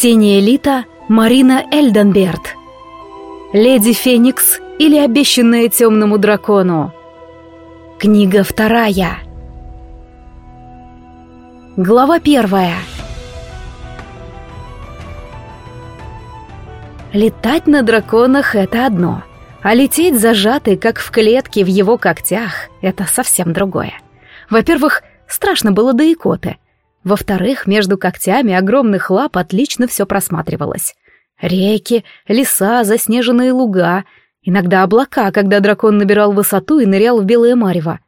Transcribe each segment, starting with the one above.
Ксения Лита, Марина Эльденберт. Леди Феникс или обещанная темному дракону. Книга вторая. Глава первая. Летать на драконах — это одно, а лететь зажатый, как в клетке в его когтях — это совсем другое. Во-первых, страшно было до икоты. Во-вторых, между когтями огромных лап отлично все просматривалось. Реки, леса, заснеженные луга, иногда облака, когда дракон набирал высоту и нырял в белое марево.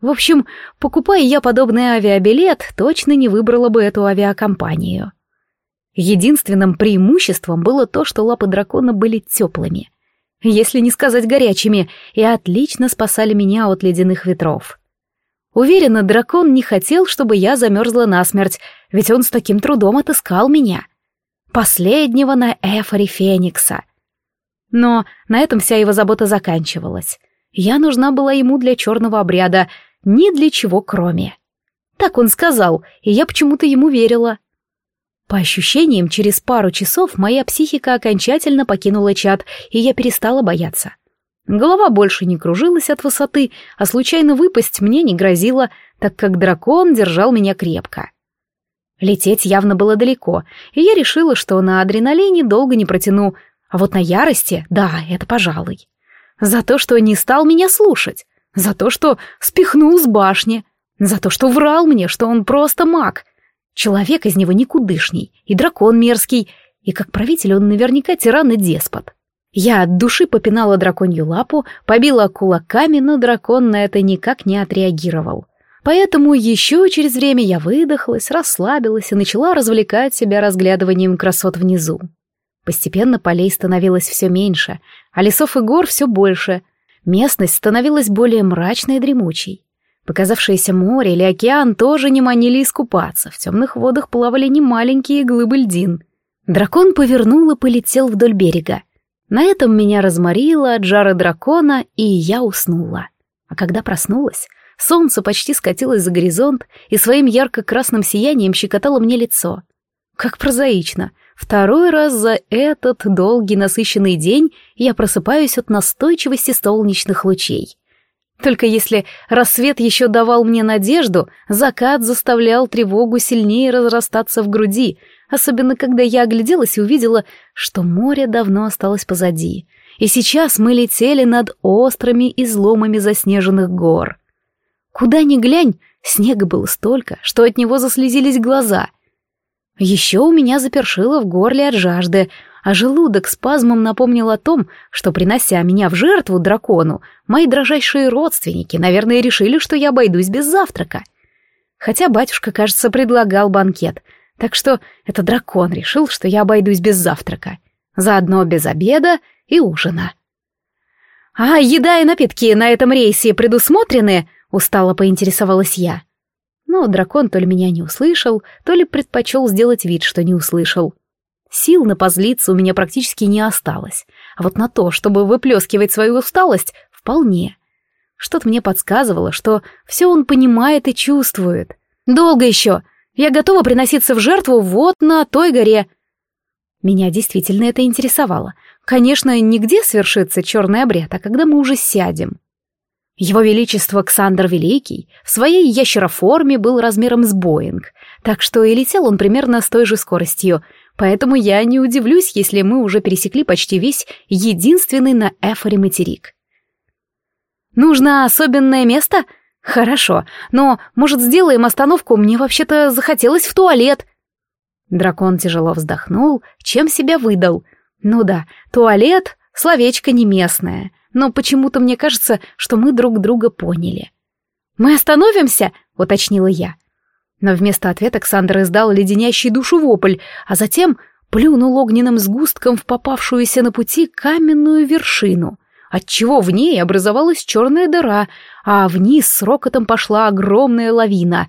В общем, покупая я подобный авиабилет, точно не выбрала бы эту авиакомпанию. Единственным преимуществом было то, что лапы дракона были теплыми, если не сказать горячими, и отлично спасали меня от ледяных ветров. Уверена, дракон не хотел, чтобы я замерзла насмерть, ведь он с таким трудом отыскал меня. Последнего на эфоре Феникса. Но на этом вся его забота заканчивалась. Я нужна была ему для черного обряда, ни для чего кроме. Так он сказал, и я почему-то ему верила. По ощущениям, через пару часов моя психика окончательно покинула чат, и я перестала бояться. Голова больше не кружилась от высоты, а случайно выпасть мне не грозило, так как дракон держал меня крепко. Лететь явно было далеко, и я решила, что на адреналине долго не протяну, а вот на ярости, да, это пожалуй. За то, что не стал меня слушать, за то, что спихнул с башни, за то, что врал мне, что он просто маг — Человек из него никудышний, и дракон мерзкий, и как правитель он наверняка тиран и деспот. Я от души попинала драконью лапу, побила кулаками, но дракон на это никак не отреагировал. Поэтому еще через время я выдохлась, расслабилась и начала развлекать себя разглядыванием красот внизу. Постепенно полей становилось все меньше, а лесов и гор все больше. Местность становилась более мрачной и дремучей. Показавшееся море или океан тоже не манили искупаться, в темных водах плавали немаленькие глыбы льдин. Дракон повернул и полетел вдоль берега. На этом меня разморило от жара дракона, и я уснула. А когда проснулась, солнце почти скатилось за горизонт и своим ярко-красным сиянием щекотало мне лицо. Как прозаично. Второй раз за этот долгий насыщенный день я просыпаюсь от настойчивости солнечных лучей. Только если рассвет еще давал мне надежду, закат заставлял тревогу сильнее разрастаться в груди, особенно когда я огляделась и увидела, что море давно осталось позади, и сейчас мы летели над острыми изломами заснеженных гор. Куда ни глянь, снега было столько, что от него заслезились глаза. Еще у меня запершило в горле от жажды, а желудок спазмом напомнил о том, что, принося меня в жертву дракону, мои дрожайшие родственники, наверное, решили, что я обойдусь без завтрака. Хотя батюшка, кажется, предлагал банкет, так что это дракон решил, что я обойдусь без завтрака. Заодно без обеда и ужина. «А еда и напитки на этом рейсе предусмотрены?» — устало поинтересовалась я. Но дракон то ли меня не услышал, то ли предпочел сделать вид, что не услышал. Сил на позлиться у меня практически не осталось, а вот на то, чтобы выплескивать свою усталость, вполне. Что-то мне подсказывало, что все он понимает и чувствует. «Долго еще! Я готова приноситься в жертву вот на той горе!» Меня действительно это интересовало. Конечно, нигде свершится черный обряд, а когда мы уже сядем. Его Величество Александр Великий в своей ящероформе был размером с Боинг, так что и летел он примерно с той же скоростью — Поэтому я не удивлюсь, если мы уже пересекли почти весь единственный на Эфоре материк. Нужно особенное место? Хорошо, но, может, сделаем остановку? Мне вообще-то захотелось в туалет. Дракон тяжело вздохнул, чем себя выдал. Ну да, туалет — словечко не местное, но почему-то мне кажется, что мы друг друга поняли. «Мы остановимся?» — уточнила я. Но вместо ответа Ксандр издал леденящий душу вопль, а затем плюнул огненным сгустком в попавшуюся на пути каменную вершину, отчего в ней образовалась черная дыра, а вниз с рокотом пошла огромная лавина.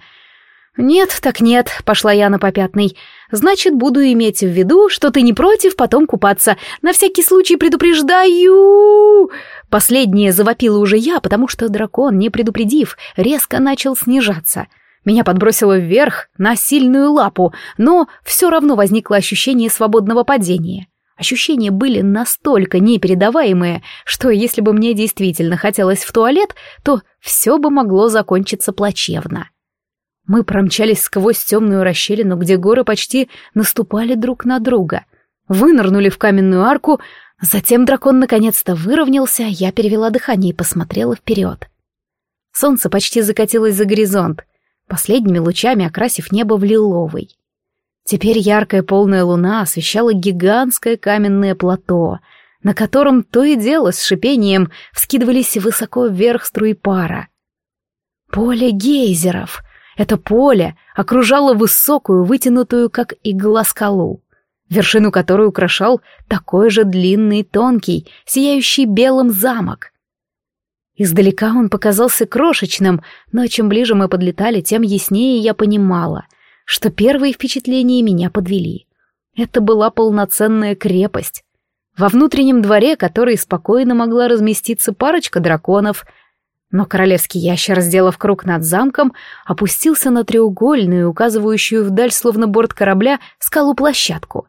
«Нет, так нет», — пошла я на попятный. «Значит, буду иметь в виду, что ты не против потом купаться. На всякий случай предупреждаю!» Последнее завопила уже я, потому что дракон, не предупредив, резко начал снижаться — Меня подбросило вверх на сильную лапу, но все равно возникло ощущение свободного падения. Ощущения были настолько непередаваемые, что если бы мне действительно хотелось в туалет, то все бы могло закончиться плачевно. Мы промчались сквозь темную расщелину, где горы почти наступали друг на друга. Вынырнули в каменную арку, затем дракон наконец-то выровнялся, я перевела дыхание и посмотрела вперед. Солнце почти закатилось за горизонт, последними лучами окрасив небо в лиловый. Теперь яркая полная луна освещала гигантское каменное плато, на котором то и дело с шипением вскидывались высоко вверх струи пара. Поле гейзеров. Это поле окружало высокую, вытянутую, как игла скалу, вершину которой украшал такой же длинный, тонкий, сияющий белым замок. Издалека он показался крошечным, но чем ближе мы подлетали, тем яснее я понимала — что первые впечатления меня подвели. Это была полноценная крепость. Во внутреннем дворе, который спокойно могла разместиться парочка драконов, но королевский ящер, сделав круг над замком, опустился на треугольную, указывающую вдаль, словно борт корабля, скалу-площадку.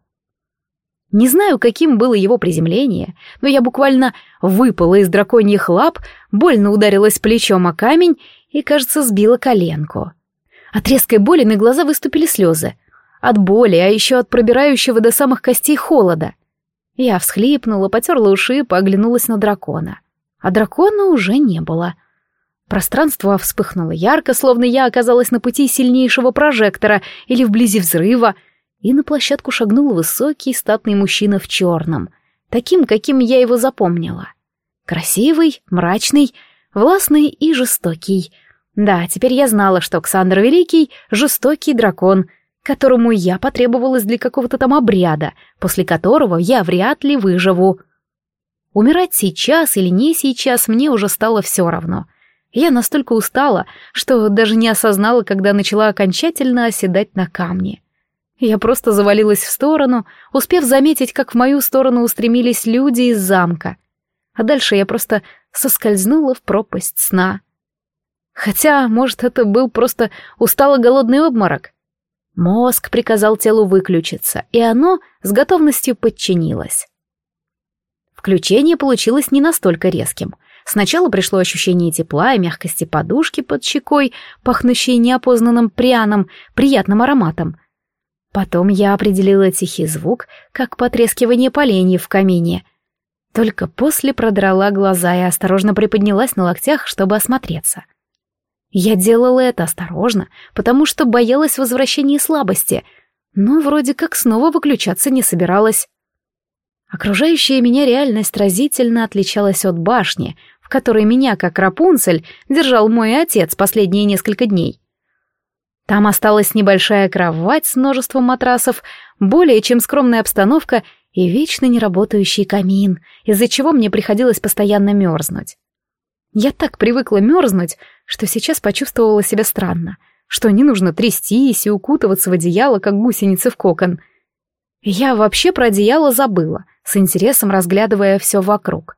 Не знаю, каким было его приземление, но я буквально выпала из драконьих лап, больно ударилась плечом о камень и, кажется, сбила коленку. От резкой боли на глаза выступили слезы. От боли, а еще от пробирающего до самых костей холода. Я всхлипнула, потерла уши, поглянулась на дракона. А дракона уже не было. Пространство вспыхнуло ярко, словно я оказалась на пути сильнейшего прожектора или вблизи взрыва, и на площадку шагнул высокий статный мужчина в черном, таким, каким я его запомнила. Красивый, мрачный, властный и жестокий — да, теперь я знала, что Ксандр Великий — жестокий дракон, которому я потребовалась для какого-то там обряда, после которого я вряд ли выживу. Умирать сейчас или не сейчас мне уже стало все равно. Я настолько устала, что даже не осознала, когда начала окончательно оседать на камне. Я просто завалилась в сторону, успев заметить, как в мою сторону устремились люди из замка. А дальше я просто соскользнула в пропасть сна — Хотя, может, это был просто устало-голодный обморок. Мозг приказал телу выключиться, и оно с готовностью подчинилось. Включение получилось не настолько резким. Сначала пришло ощущение тепла и мягкости подушки под щекой, пахнущей неопознанным пряным, приятным ароматом. Потом я определила тихий звук, как потрескивание поленьев в камине. Только после продрала глаза и осторожно приподнялась на локтях, чтобы осмотреться. Я делала это осторожно, потому что боялась возвращения слабости, но вроде как снова выключаться не собиралась. Окружающая меня реальность разительно отличалась от башни, в которой меня, как Рапунцель, держал мой отец последние несколько дней. Там осталась небольшая кровать с множеством матрасов, более чем скромная обстановка и вечно неработающий камин, из-за чего мне приходилось постоянно мерзнуть. Я так привыкла мерзнуть, что сейчас почувствовала себя странно, что не нужно трястись и укутываться в одеяло, как гусеницы в кокон. Я вообще про одеяло забыла, с интересом разглядывая все вокруг.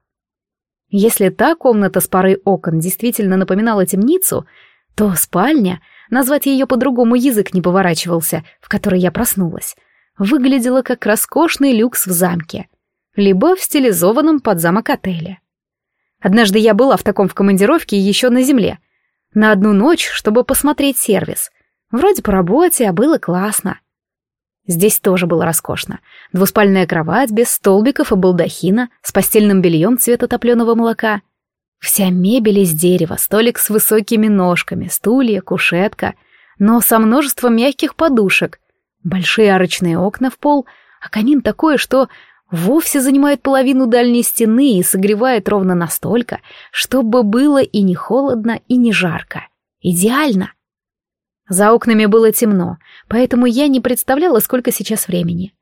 Если та комната с парой окон действительно напоминала темницу, то спальня, назвать ее по-другому язык не поворачивался, в которой я проснулась, выглядела как роскошный люкс в замке, либо в стилизованном под замок отеле. Однажды я была в таком в командировке еще на земле. На одну ночь, чтобы посмотреть сервис. Вроде по работе, а было классно. Здесь тоже было роскошно. Двуспальная кровать без столбиков и балдахина, с постельным бельем цвета топленого молока. Вся мебель из дерева, столик с высокими ножками, стулья, кушетка, но со множеством мягких подушек, большие арочные окна в пол, а камин такой, что вовсе занимает половину дальней стены и согревает ровно настолько, чтобы было и не холодно, и не жарко. Идеально. За окнами было темно, поэтому я не представляла, сколько сейчас времени.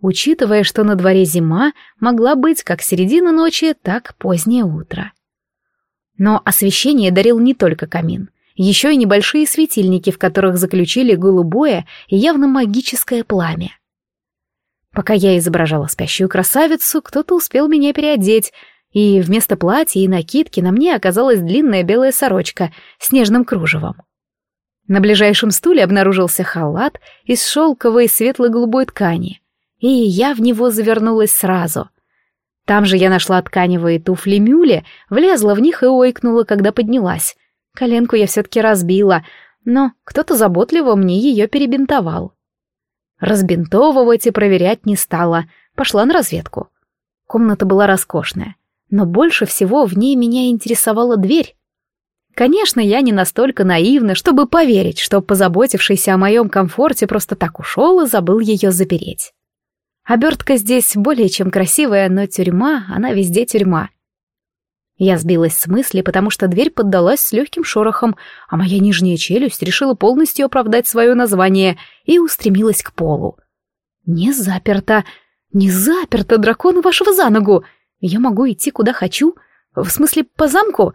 Учитывая, что на дворе зима, могла быть как середина ночи, так позднее утро. Но освещение дарил не только камин, еще и небольшие светильники, в которых заключили голубое и явно магическое пламя. Пока я изображала спящую красавицу, кто-то успел меня переодеть, и вместо платья и накидки на мне оказалась длинная белая сорочка с нежным кружевом. На ближайшем стуле обнаружился халат из шелковой светло-голубой ткани, и я в него завернулась сразу. Там же я нашла тканевые туфли Мюли, влезла в них и ойкнула, когда поднялась. Коленку я все-таки разбила, но кто-то заботливо мне ее перебинтовал. Разбинтовывать и проверять не стала, пошла на разведку. Комната была роскошная, но больше всего в ней меня интересовала дверь. Конечно, я не настолько наивна, чтобы поверить, что позаботившийся о моем комфорте просто так ушел и забыл ее запереть. Обертка здесь более чем красивая, но тюрьма, она везде тюрьма. Я сбилась с мысли, потому что дверь поддалась с легким шорохом, а моя нижняя челюсть решила полностью оправдать свое название и устремилась к полу. «Не заперто! Не заперто, драконы вашего за ногу! Я могу идти куда хочу? В смысле, по замку?»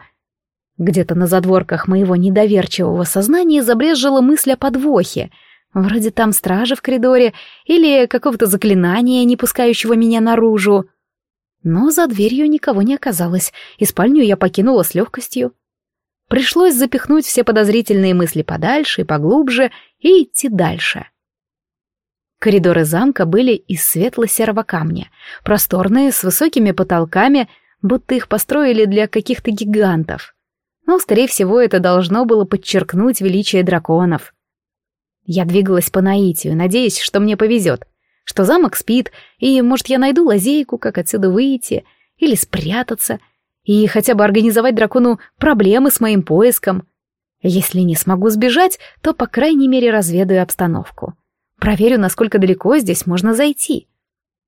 Где-то на задворках моего недоверчивого сознания забрежжила мысль о подвохе. Вроде там стражи в коридоре или какого-то заклинания, не пускающего меня наружу. Но за дверью никого не оказалось, и спальню я покинула с легкостью. Пришлось запихнуть все подозрительные мысли подальше и поглубже и идти дальше. Коридоры замка были из светло-серого камня, просторные, с высокими потолками, будто их построили для каких-то гигантов. Но, скорее всего, это должно было подчеркнуть величие драконов. Я двигалась по наитию, надеясь, что мне повезет — что замок спит, и, может, я найду лазейку, как отсюда выйти, или спрятаться, и хотя бы организовать дракону проблемы с моим поиском. Если не смогу сбежать, то, по крайней мере, разведаю обстановку. Проверю, насколько далеко здесь можно зайти.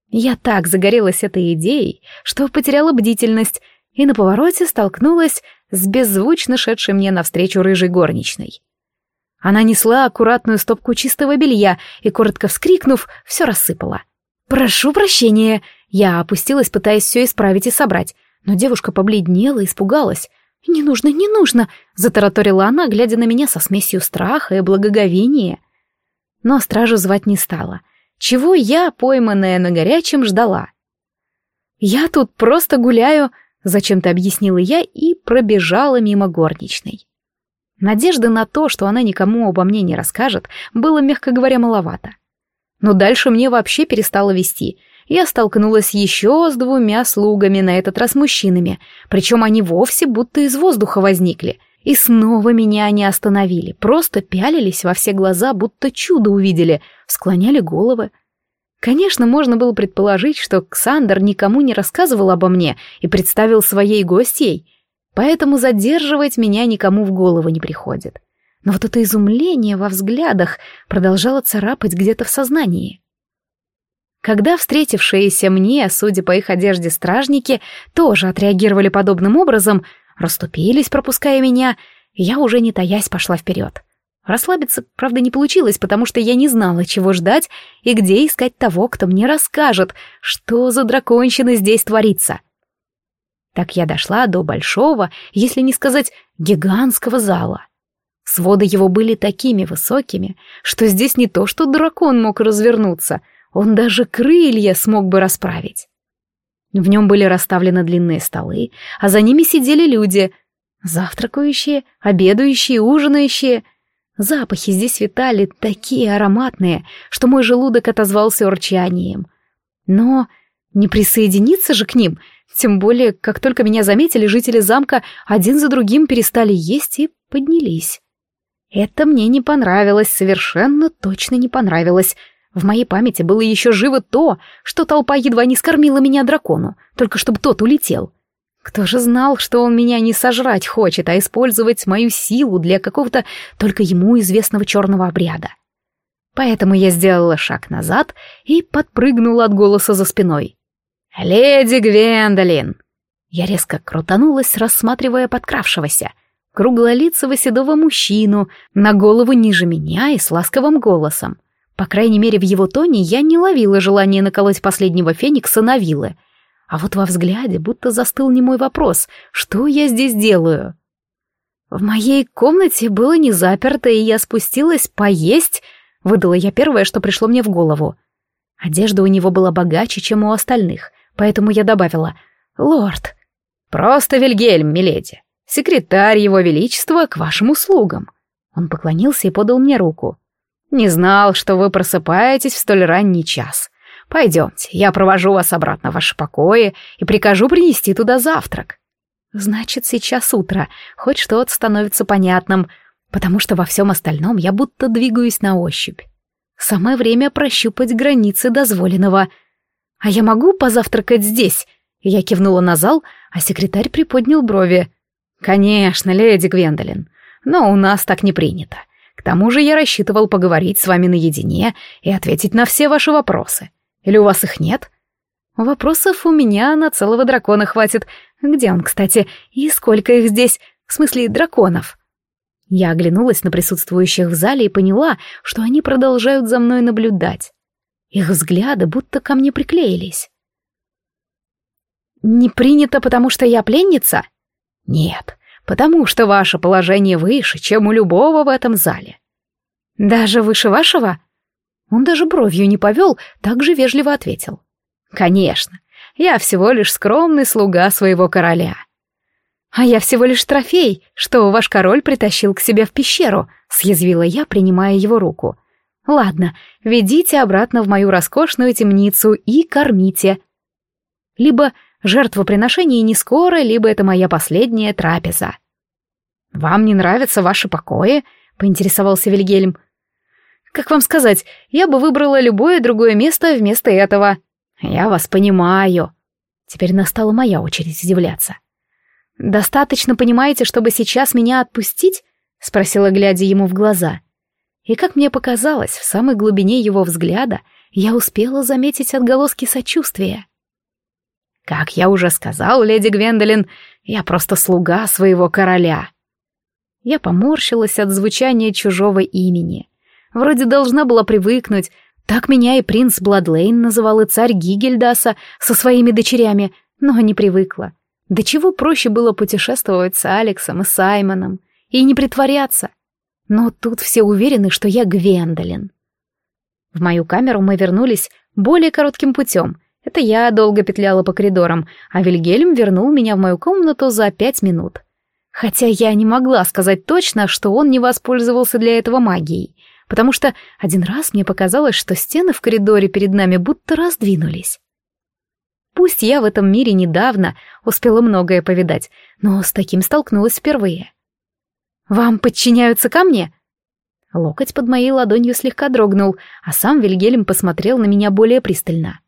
Я так загорелась этой идеей, что потеряла бдительность, и на повороте столкнулась с беззвучно шедшей мне навстречу рыжей горничной. Она несла аккуратную стопку чистого белья и, коротко вскрикнув, все рассыпала. «Прошу прощения!» Я опустилась, пытаясь все исправить и собрать, но девушка побледнела и испугалась. «Не нужно, не нужно!» — затараторила она, глядя на меня со смесью страха и благоговения. Но стражу звать не стала. Чего я, пойманная на горячем, ждала? «Я тут просто гуляю», — зачем-то объяснила я и пробежала мимо горничной. Надежды на то, что она никому обо мне не расскажет, было, мягко говоря, маловато. Но дальше мне вообще перестало вести. Я столкнулась еще с двумя слугами, на этот раз мужчинами, причем они вовсе будто из воздуха возникли. И снова меня не остановили, просто пялились во все глаза, будто чудо увидели, склоняли головы. Конечно, можно было предположить, что Ксандр никому не рассказывал обо мне и представил своей гостьей, Поэтому задерживать меня никому в голову не приходит. Но вот это изумление во взглядах продолжало царапать где-то в сознании. Когда встретившиеся мне, судя по их одежде стражники, тоже отреагировали подобным образом, расступились, пропуская меня, я уже не таясь пошла вперед. Расслабиться, правда, не получилось, потому что я не знала, чего ждать и где искать того, кто мне расскажет, что за драконщина здесь творится. — так я дошла до большого, если не сказать гигантского зала. Своды его были такими высокими, что здесь не то что дракон мог развернуться, он даже крылья смог бы расправить. В нем были расставлены длинные столы, а за ними сидели люди, завтракающие, обедающие, ужинающие. Запахи здесь витали такие ароматные, что мой желудок отозвался урчанием. Но не присоединиться же к ним — тем более, как только меня заметили, жители замка один за другим перестали есть и поднялись. Это мне не понравилось, совершенно точно не понравилось. В моей памяти было еще живо то, что толпа едва не скормила меня дракону, только чтобы тот улетел. Кто же знал, что он меня не сожрать хочет, а использовать мою силу для какого-то только ему известного черного обряда? Поэтому я сделала шаг назад и подпрыгнула от голоса за спиной. «Леди Гвендолин!» Я резко крутанулась, рассматривая подкравшегося. Круглолицего седого мужчину, на голову ниже меня и с ласковым голосом. По крайней мере, в его тоне я не ловила желания наколоть последнего феникса на вилы. А вот во взгляде будто застыл немой вопрос, что я здесь делаю? В моей комнате было не заперто, и я спустилась поесть, выдала я первое, что пришло мне в голову. Одежда у него была богаче, чем у остальных — поэтому я добавила «Лорд». «Просто Вильгельм, миледи. Секретарь его величества к вашим услугам». Он поклонился и подал мне руку. «Не знал, что вы просыпаетесь в столь ранний час. Пойдемте, я провожу вас обратно в ваши покои и прикажу принести туда завтрак». Значит, сейчас утро, хоть что-то становится понятным, потому что во всем остальном я будто двигаюсь на ощупь. Самое время прощупать границы дозволенного. «А я могу позавтракать здесь?» Я кивнула на зал, а секретарь приподнял брови. «Конечно, леди Гвендолин, но у нас так не принято. К тому же я рассчитывал поговорить с вами наедине и ответить на все ваши вопросы. Или у вас их нет?» «Вопросов у меня на целого дракона хватит. Где он, кстати? И сколько их здесь? В смысле, драконов?» Я оглянулась на присутствующих в зале и поняла, что они продолжают за мной наблюдать. Их взгляды будто ко мне приклеились. «Не принято, потому что я пленница?» «Нет, потому что ваше положение выше, чем у любого в этом зале». «Даже выше вашего?» Он даже бровью не повел, так же вежливо ответил. «Конечно, я всего лишь скромный слуга своего короля». «А я всего лишь трофей, что ваш король притащил к себе в пещеру», — съязвила я, принимая его руку. «Ладно, ведите обратно в мою роскошную темницу и кормите». Либо жертвоприношение не скоро, либо это моя последняя трапеза. «Вам не нравятся ваши покои?» — поинтересовался Вильгельм. «Как вам сказать, я бы выбрала любое другое место вместо этого». «Я вас понимаю». Теперь настала моя очередь удивляться. «Достаточно понимаете, чтобы сейчас меня отпустить?» — спросила, глядя ему в глаза. И, как мне показалось, в самой глубине его взгляда я успела заметить отголоски сочувствия. «Как я уже сказал, леди Гвендолин, я просто слуга своего короля». Я поморщилась от звучания чужого имени. Вроде должна была привыкнуть, так меня и принц Бладлейн называл и царь Гигельдаса со своими дочерями, но не привыкла. Да чего проще было путешествовать с Алексом и Саймоном и не притворяться. Но тут все уверены, что я Гвендолин. В мою камеру мы вернулись более коротким путем. Это я долго петляла по коридорам, а Вильгельм вернул меня в мою комнату за пять минут. Хотя я не могла сказать точно, что он не воспользовался для этого магией, потому что один раз мне показалось, что стены в коридоре перед нами будто раздвинулись. Пусть я в этом мире недавно успела многое повидать, но с таким столкнулась впервые. «Вам подчиняются ко мне?» Локоть под моей ладонью слегка дрогнул, а сам Вильгельм посмотрел на меня более пристально.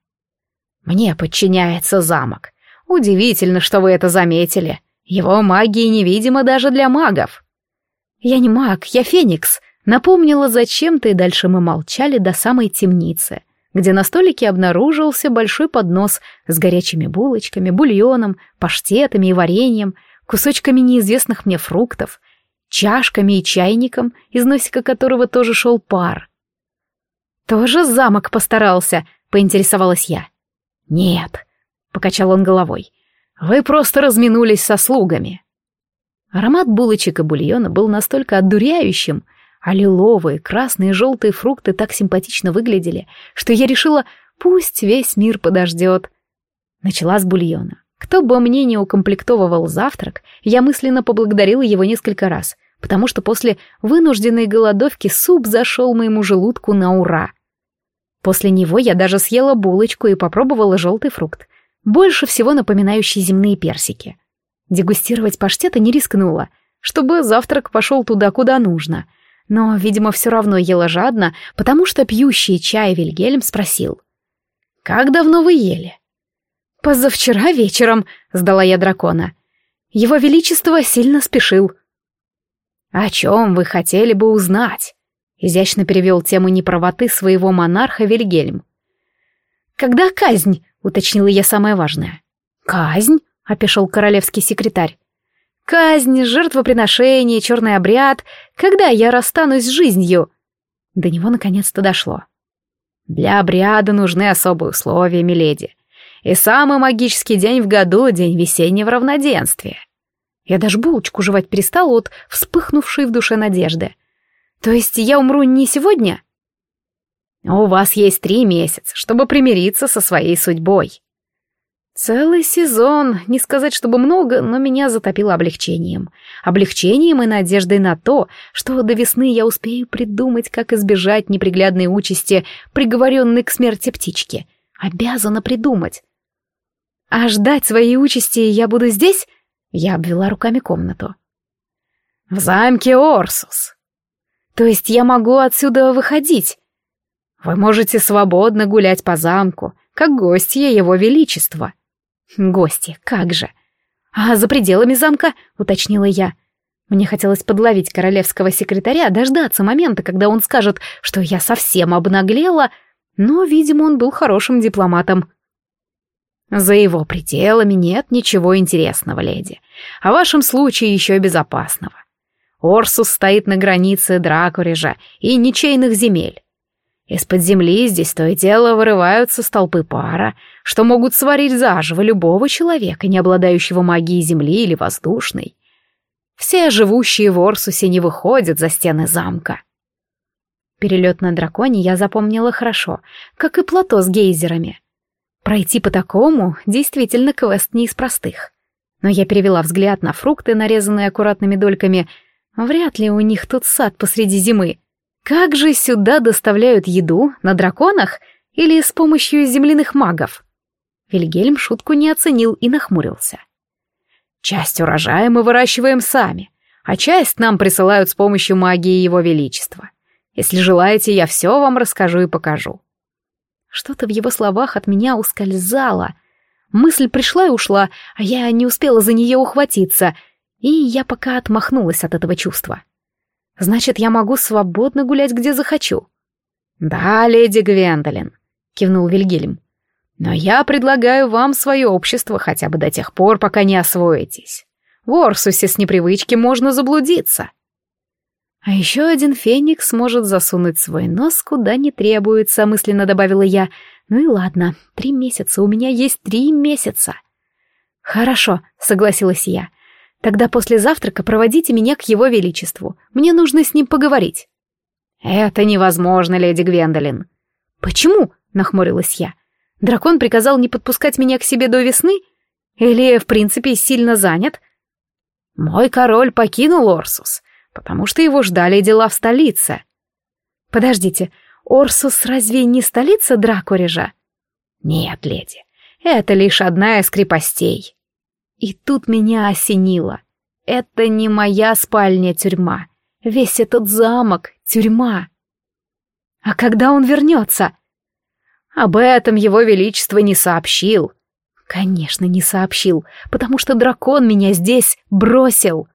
«Мне подчиняется замок. Удивительно, что вы это заметили. Его магия невидима даже для магов». «Я не маг, я феникс», — напомнила зачем-то, и дальше мы молчали до самой темницы — где на столике обнаружился большой поднос с горячими булочками, бульоном, паштетами и вареньем, кусочками неизвестных мне фруктов, чашками и чайником, из носика которого тоже шел пар. «Тоже замок постарался», — поинтересовалась я. «Нет», — покачал он головой, — «вы просто разминулись со слугами». Аромат булочек и бульона был настолько одуряющим, а лиловые, красные и желтые фрукты так симпатично выглядели, что я решила, пусть весь мир подождет. Начала с бульона. Кто бы мне не укомплектовывал завтрак, я мысленно поблагодарила его несколько раз, потому что после вынужденной голодовки суп зашел моему желудку на ура. После него я даже съела булочку и попробовала желтый фрукт, больше всего напоминающий земные персики. Дегустировать паштета не рискнула, чтобы завтрак пошел туда, куда нужно — но, видимо, все равно ела жадно, потому что пьющий чай Вильгельм спросил. «Как давно вы ели?» «Позавчера вечером», — сдала я дракона. «Его Величество сильно спешил». «О чем вы хотели бы узнать?» — изящно перевел тему неправоты своего монарха Вильгельм. «Когда казнь?» — уточнила я самое важное. «Казнь?» — опешил королевский секретарь. Казнь, жертвоприношение, черный обряд. Когда я расстанусь с жизнью? До него наконец-то дошло. Для обряда нужны особые условия, миледи. И самый магический день в году — день весеннего равноденствия. Я даже булочку жевать перестал от вспыхнувшей в душе надежды. То есть я умру не сегодня? У вас есть три месяца, чтобы примириться со своей судьбой. Целый сезон, не сказать, чтобы много, но меня затопило облегчением. Облегчением и надеждой на то, что до весны я успею придумать, как избежать неприглядной участи, приговоренной к смерти птички. Обязана придумать. А ждать своей участи я буду здесь? Я обвела руками комнату. В замке Орсус. То есть я могу отсюда выходить? Вы можете свободно гулять по замку, как гостья его величества. Гости, как же. А за пределами замка, уточнила я. Мне хотелось подловить королевского секретаря, дождаться момента, когда он скажет, что я совсем обнаглела, но, видимо, он был хорошим дипломатом. За его пределами нет ничего интересного, леди. А в вашем случае еще безопасного. Орсус стоит на границе Дракорежа и ничейных земель. Из-под земли здесь то и дело вырываются столпы пара, что могут сварить заживо любого человека, не обладающего магией земли или воздушной. Все живущие в Орсусе не выходят за стены замка. Перелет на драконе я запомнила хорошо, как и плато с гейзерами. Пройти по такому действительно квест не из простых. Но я перевела взгляд на фрукты, нарезанные аккуратными дольками. Вряд ли у них тут сад посреди зимы. Как же сюда доставляют еду? На драконах? Или с помощью земляных магов? Вильгельм шутку не оценил и нахмурился. Часть урожая мы выращиваем сами, а часть нам присылают с помощью магии Его Величества. Если желаете, я все вам расскажу и покажу. Что-то в его словах от меня ускользало. Мысль пришла и ушла, а я не успела за нее ухватиться, и я пока отмахнулась от этого чувства. Значит, я могу свободно гулять, где захочу. Да, леди Гвендолин, кивнул Вильгельм. Но я предлагаю вам свое общество хотя бы до тех пор, пока не освоитесь. В Орсусе с непривычки можно заблудиться. А еще один феникс может засунуть свой нос куда не требуется, мысленно добавила я. Ну и ладно, три месяца, у меня есть три месяца. Хорошо, согласилась я. Тогда после завтрака проводите меня к его величеству. Мне нужно с ним поговорить». «Это невозможно, леди Гвендолин». «Почему?» — нахмурилась я. «Дракон приказал не подпускать меня к себе до весны? Или, в принципе, сильно занят?» «Мой король покинул Орсус, потому что его ждали дела в столице». «Подождите, Орсус разве не столица Дракорежа?» «Нет, леди, это лишь одна из крепостей». И тут меня осенило. Это не моя спальня-тюрьма. Весь этот замок — тюрьма. А когда он вернется? Об этом его величество не сообщил. Конечно, не сообщил, потому что дракон меня здесь бросил.